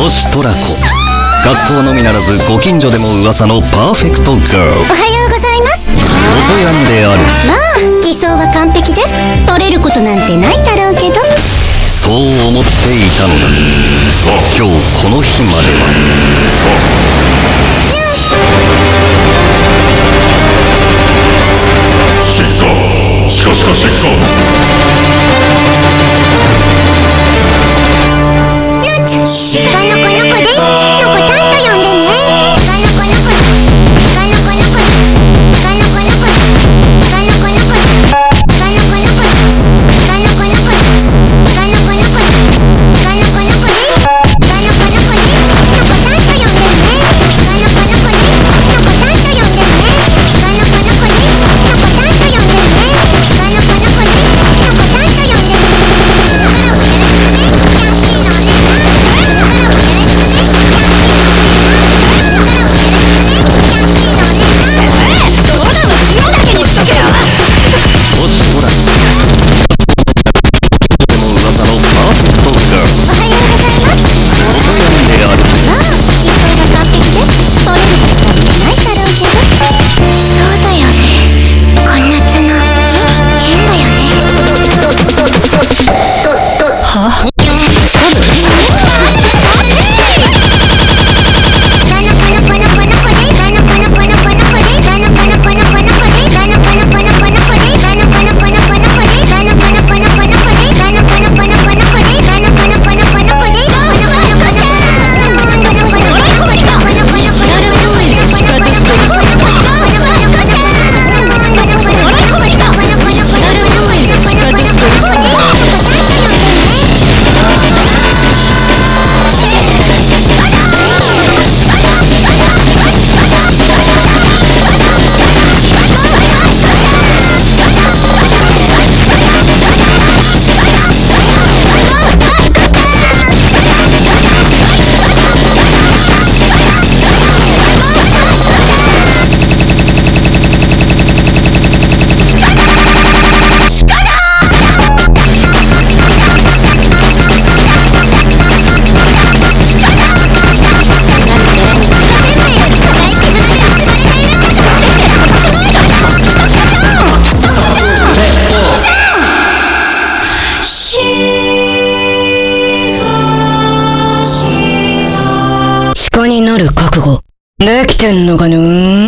星空子。合奏のみならずご近所でも噂のパーフェクトガール。おはようございます。おとやんである。まあ偽装は完璧です。取れることなんてないだろうけど。そう思っていたのだ。今日この日までは。シッカシカシシあ。覚悟。できてんのかぬ